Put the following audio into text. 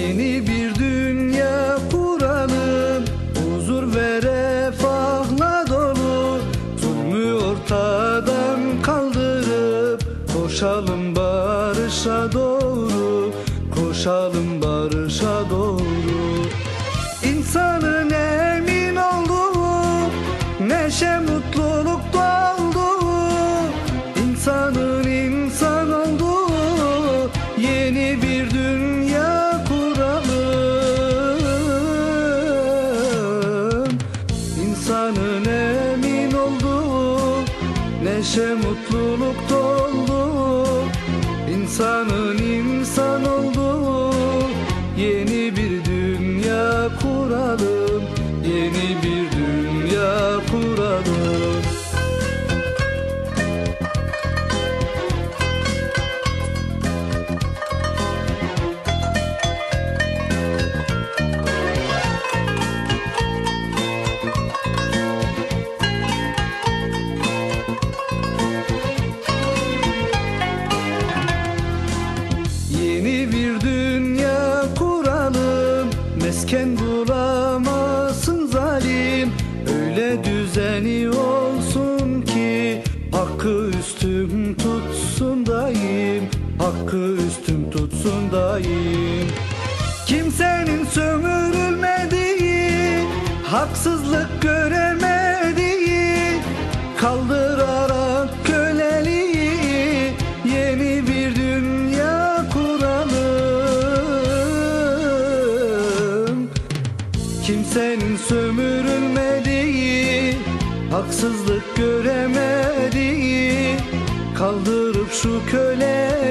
Yeni bir dünya kuralım. Huzur ve refahla dolu. Zulmü ortadan kaldırıp Koşalım barışa doğru. Koşalım barışa doğru. İnsanın emin olduğu Neşe mutluluk dolduğu İnsanın insan olduğu Yeni bir dünya Dünyanın emin oldu. Neşe mutluluk doldu. İnsanın imkanı Mesken bulamasın zalim. Öyle düzeni olsun ki Hakkı üstün tutsun daim Hakkı üstün tutsun daim Kimsenin sömürülmediği Haksızlık göremediği Kaldırarak Kimsenin sömürülmediği Haksızlık göremediği Kaldırıp şu köleliği